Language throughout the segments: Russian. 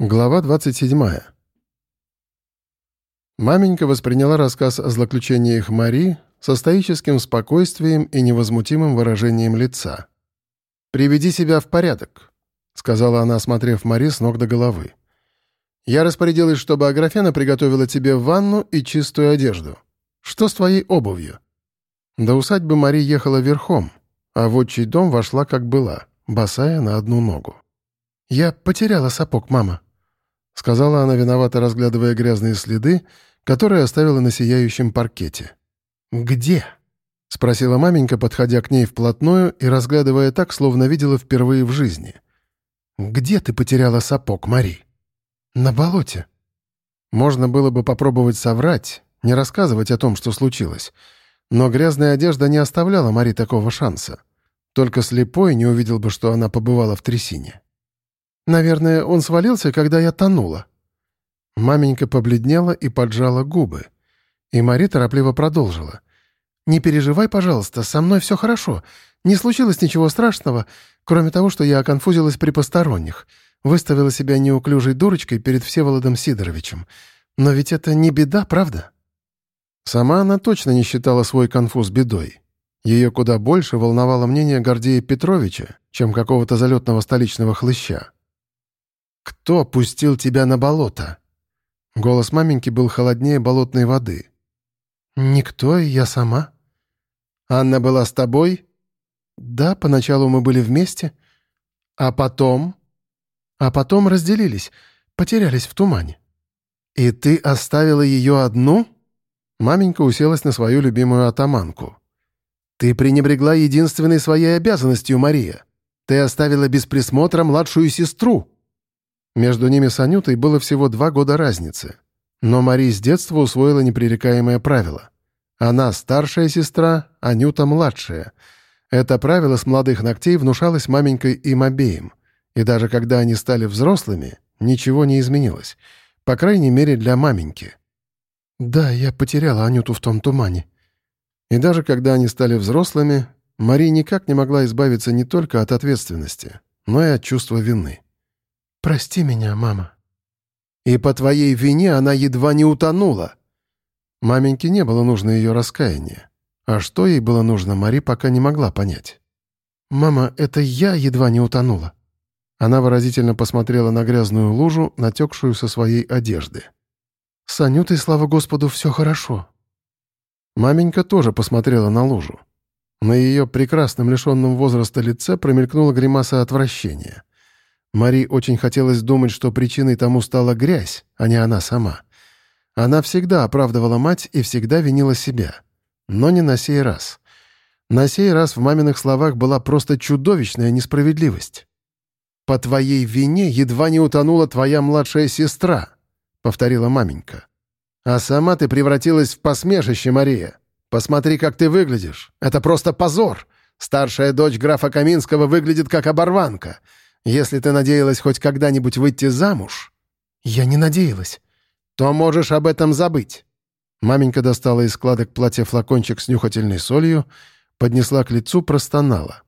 Глава 27. Маменька восприняла рассказ о злоключениях Мари со стоическим спокойствием и невозмутимым выражением лица. «Приведи себя в порядок», — сказала она, осмотрев Мари с ног до головы. «Я распорядилась, чтобы Аграфена приготовила тебе ванну и чистую одежду. Что с твоей обувью?» До усадьбы Мари ехала верхом, а в отчий дом вошла, как была, босая на одну ногу. «Я потеряла сапог, мама», — сказала она, виновато разглядывая грязные следы, которые оставила на сияющем паркете. «Где?» — спросила маменька, подходя к ней вплотную и разглядывая так, словно видела впервые в жизни. «Где ты потеряла сапог, Мари?» «На болоте». Можно было бы попробовать соврать, не рассказывать о том, что случилось. Но грязная одежда не оставляла Мари такого шанса. Только слепой не увидел бы, что она побывала в трясине. Наверное, он свалился, когда я тонула». Маменька побледнела и поджала губы. И Мари торопливо продолжила. «Не переживай, пожалуйста, со мной все хорошо. Не случилось ничего страшного, кроме того, что я оконфузилась при посторонних. Выставила себя неуклюжей дурочкой перед Всеволодом Сидоровичем. Но ведь это не беда, правда?» Сама она точно не считала свой конфуз бедой. Ее куда больше волновало мнение Гордея Петровича, чем какого-то залетного столичного хлыща. «Кто пустил тебя на болото?» Голос маменьки был холоднее болотной воды. «Никто, я сама». «Анна была с тобой?» «Да, поначалу мы были вместе. А потом?» «А потом разделились, потерялись в тумане». «И ты оставила ее одну?» Маменька уселась на свою любимую атаманку. «Ты пренебрегла единственной своей обязанностью, Мария. Ты оставила без присмотра младшую сестру». Между ними с Анютой было всего два года разницы. Но Мари с детства усвоила непререкаемое правило. Она старшая сестра, Анюта младшая. Это правило с молодых ногтей внушалось маменькой им обеим. И даже когда они стали взрослыми, ничего не изменилось. По крайней мере, для маменьки. «Да, я потеряла Анюту в том тумане». И даже когда они стали взрослыми, Мари никак не могла избавиться не только от ответственности, но и от чувства вины. «Прости меня, мама». «И по твоей вине она едва не утонула». Маменьке не было нужно ее раскаяние. А что ей было нужно, Мари пока не могла понять. «Мама, это я едва не утонула». Она выразительно посмотрела на грязную лужу, натекшую со своей одежды. «С Анютой, слава Господу, все хорошо». Маменька тоже посмотрела на лужу. На ее прекрасном лишенном возраста лице промелькнула гримаса отвращения. Мари очень хотелось думать, что причиной тому стала грязь, а не она сама. Она всегда оправдывала мать и всегда винила себя. Но не на сей раз. На сей раз в маминых словах была просто чудовищная несправедливость. «По твоей вине едва не утонула твоя младшая сестра», — повторила маменька. «А сама ты превратилась в посмешище, Мария. Посмотри, как ты выглядишь. Это просто позор. Старшая дочь графа Каминского выглядит как оборванка. Если ты надеялась хоть когда-нибудь выйти замуж...» «Я не надеялась». «То можешь об этом забыть». Маменька достала из складок платья флакончик с нюхательной солью, поднесла к лицу, простонала.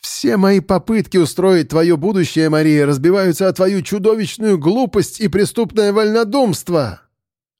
«Все мои попытки устроить твое будущее, Мария, разбиваются о твою чудовищную глупость и преступное вольнодумство!»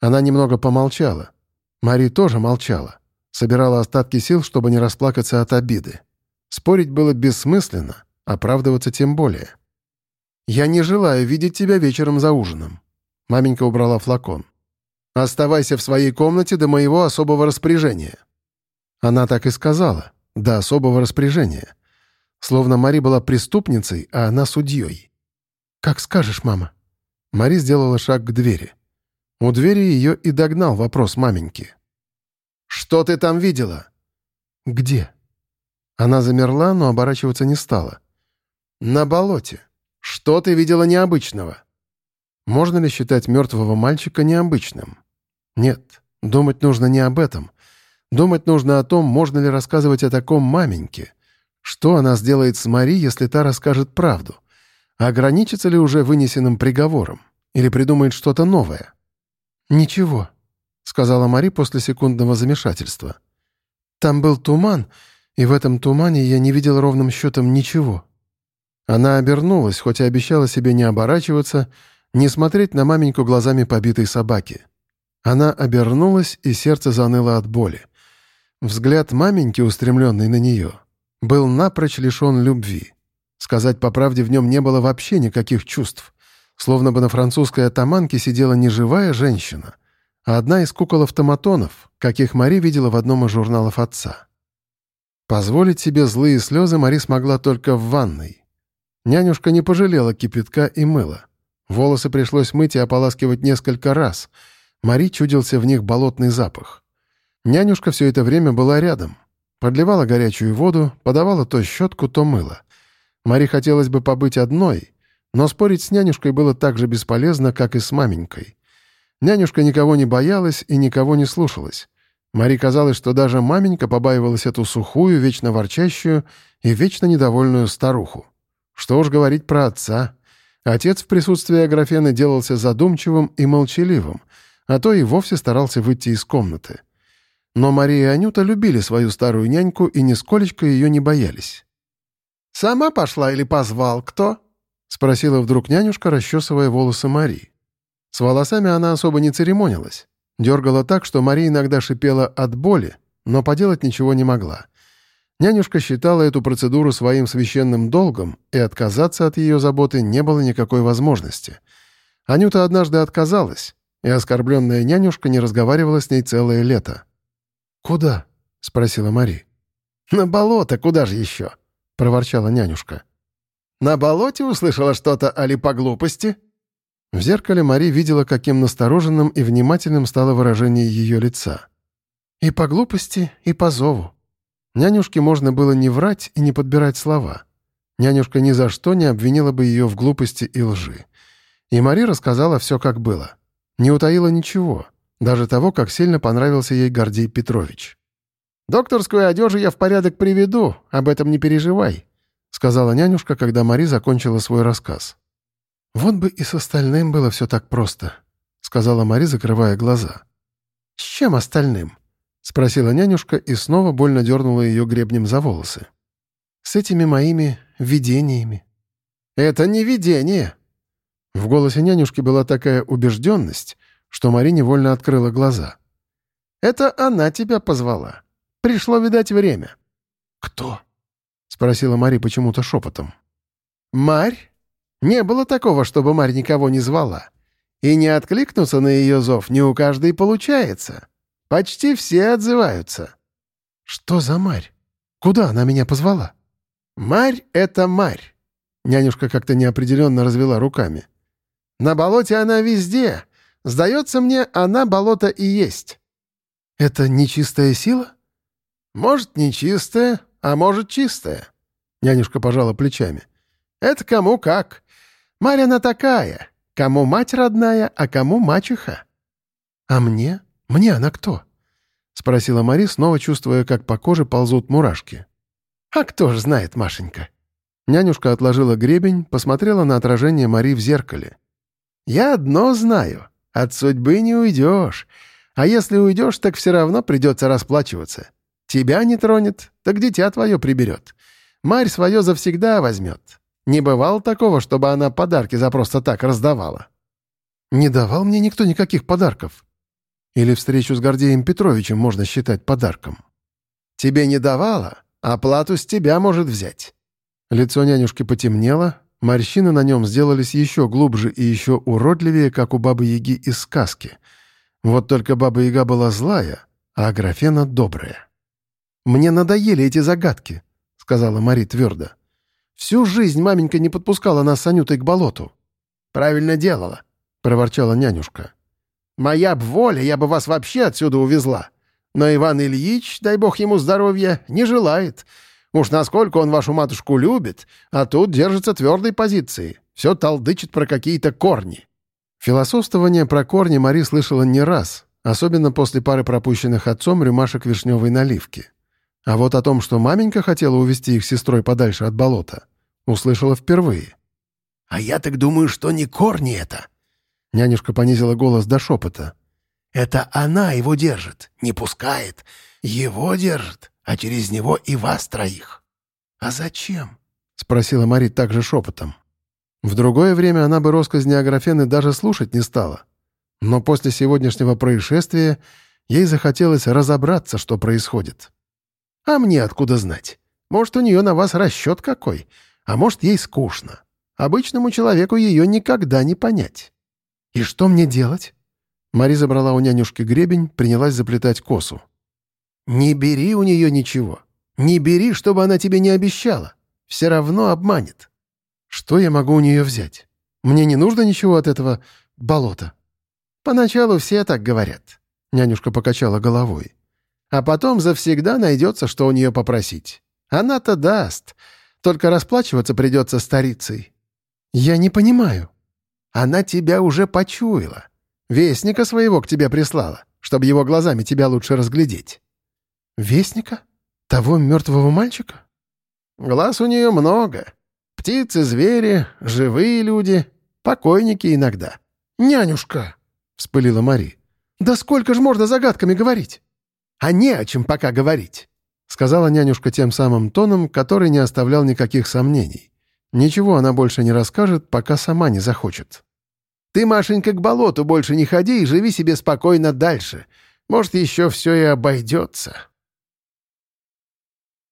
Она немного помолчала. Мари тоже молчала. Собирала остатки сил, чтобы не расплакаться от обиды. Спорить было бессмысленно. Оправдываться тем более. «Я не желаю видеть тебя вечером за ужином». Маменька убрала флакон. «Оставайся в своей комнате до моего особого распоряжения». Она так и сказала, до особого распоряжения. Словно Мари была преступницей, а она судьей. «Как скажешь, мама». Мари сделала шаг к двери. У двери ее и догнал вопрос маменьки. «Что ты там видела?» «Где?» Она замерла, но оборачиваться не стала. «На болоте. Что ты видела необычного?» Можно ли считать мертвого мальчика необычным? Нет, думать нужно не об этом. Думать нужно о том, можно ли рассказывать о таком маменьке. Что она сделает с Мари, если та расскажет правду? Ограничится ли уже вынесенным приговором? Или придумает что-то новое? «Ничего», — сказала Мари после секундного замешательства. «Там был туман, и в этом тумане я не видел ровным счетом ничего». Она обернулась, хоть и обещала себе не оборачиваться, Не смотреть на маменьку глазами побитой собаки. Она обернулась, и сердце заныло от боли. Взгляд маменьки, устремленный на нее, был напрочь лишен любви. Сказать по правде, в нем не было вообще никаких чувств. Словно бы на французской атаманке сидела не живая женщина, а одна из кукол-автоматонов, каких Мари видела в одном из журналов отца. Позволить себе злые слезы Мари смогла только в ванной. Нянюшка не пожалела кипятка и мыла. Волосы пришлось мыть и ополаскивать несколько раз. Мари чудился в них болотный запах. Нянюшка все это время была рядом. Подливала горячую воду, подавала то щетку, то мыло. Мари хотелось бы побыть одной, но спорить с нянюшкой было так же бесполезно, как и с маменькой. Нянюшка никого не боялась и никого не слушалась. Мари казалось, что даже маменька побаивалась эту сухую, вечно ворчащую и вечно недовольную старуху. Что уж говорить про отца. Отец в присутствии Аграфены делался задумчивым и молчаливым, а то и вовсе старался выйти из комнаты. Но Мария и Анюта любили свою старую няньку и нисколечко ее не боялись. «Сама пошла или позвал кто?» — спросила вдруг нянюшка, расчесывая волосы Марии. С волосами она особо не церемонилась. Дергала так, что Мария иногда шипела от боли, но поделать ничего не могла. Нянюшка считала эту процедуру своим священным долгом, и отказаться от ее заботы не было никакой возможности. Анюта однажды отказалась, и оскорбленная нянюшка не разговаривала с ней целое лето. «Куда?» — спросила Мари. «На болото, куда же еще?» — проворчала нянюшка. «На болоте услышала что-то али по глупости?» В зеркале Мари видела, каким настороженным и внимательным стало выражение ее лица. «И по глупости, и по зову». Нянюшке можно было не врать и не подбирать слова. Нянюшка ни за что не обвинила бы ее в глупости и лжи. И Мари рассказала все, как было. Не утаила ничего, даже того, как сильно понравился ей Гордей Петрович. «Докторскую одежду я в порядок приведу, об этом не переживай», — сказала нянюшка, когда Мари закончила свой рассказ. «Вот бы и с остальным было все так просто», — сказала Мари, закрывая глаза. «С чем остальным?» — спросила нянюшка и снова больно дернула ее гребнем за волосы. «С этими моими видениями». «Это не видение!» В голосе нянюшки была такая убежденность, что Мари невольно открыла глаза. «Это она тебя позвала. Пришло, видать, время». «Кто?» — спросила Мари почему-то шепотом. «Марь?» Не было такого, чтобы Марь никого не звала. И не откликнуться на ее зов не у каждой получается. Почти все отзываются. «Что за Марь? Куда она меня позвала?» «Марь — это Марь». Нянюшка как-то неопределенно развела руками. «На болоте она везде. Сдается мне, она болото и есть». «Это нечистая сила?» «Может, нечистая, а может, чистая». Нянюшка пожала плечами. «Это кому как. Марьяна такая. Кому мать родная, а кому мачеха». «А мне? Мне она кто?» — спросила Мари, снова чувствуя, как по коже ползут мурашки. «А кто ж знает, Машенька?» Нянюшка отложила гребень, посмотрела на отражение Мари в зеркале. «Я одно знаю. От судьбы не уйдешь. А если уйдешь, так все равно придется расплачиваться. Тебя не тронет, так дитя твое приберет. Марь свое завсегда возьмет. Не бывало такого, чтобы она подарки за просто так раздавала. Не давал мне никто никаких подарков. Или встречу с Гордеем Петровичем можно считать подарком. Тебе не давала, а плату с тебя может взять. Лицо нянюшки потемнело, морщины на нем сделались еще глубже и еще уродливее, как у Бабы-Яги из сказки. Вот только Баба-Яга была злая, а Аграфена — добрая. «Мне надоели эти загадки», — сказала Мари твердо. Всю жизнь маменька не подпускала нас с Анютой к болоту». «Правильно делала», — проворчала нянюшка. «Моя б воля, я бы вас вообще отсюда увезла. Но Иван Ильич, дай бог ему здоровья, не желает. Уж насколько он вашу матушку любит, а тут держится твердой позиции. Все толдычит про какие-то корни». Философствование про корни Мари слышала не раз, особенно после пары пропущенных отцом рюмашек вишневой наливки. А вот о том, что маменька хотела увести их сестрой подальше от болота, услышала впервые. «А я так думаю, что не корни это!» Нянюшка понизила голос до шепота. «Это она его держит, не пускает. Его держит, а через него и вас троих». «А зачем?» — спросила Мари также шепотом. В другое время она бы росказни Аграфены даже слушать не стала. Но после сегодняшнего происшествия ей захотелось разобраться, что происходит. «А мне откуда знать? Может, у нее на вас расчет какой, а может, ей скучно. Обычному человеку ее никогда не понять». «И что мне делать?» Мари забрала у нянюшки гребень, принялась заплетать косу. «Не бери у нее ничего. Не бери, чтобы она тебе не обещала. Все равно обманет». «Что я могу у нее взять? Мне не нужно ничего от этого болота». «Поначалу все так говорят», — нянюшка покачала головой. «А потом завсегда найдется, что у нее попросить. Она-то даст. Только расплачиваться придется старицей». «Я не понимаю». «Она тебя уже почуяла. Вестника своего к тебе прислала, чтобы его глазами тебя лучше разглядеть». «Вестника? Того мертвого мальчика?» «Глаз у нее много. Птицы, звери, живые люди, покойники иногда». «Нянюшка!» — вспылила Мари. «Да сколько ж можно загадками говорить?» «А не о чем пока говорить», — сказала нянюшка тем самым тоном, который не оставлял никаких сомнений. Ничего она больше не расскажет, пока сама не захочет. «Ты, Машенька, к болоту больше не ходи и живи себе спокойно дальше. Может, еще все и обойдется».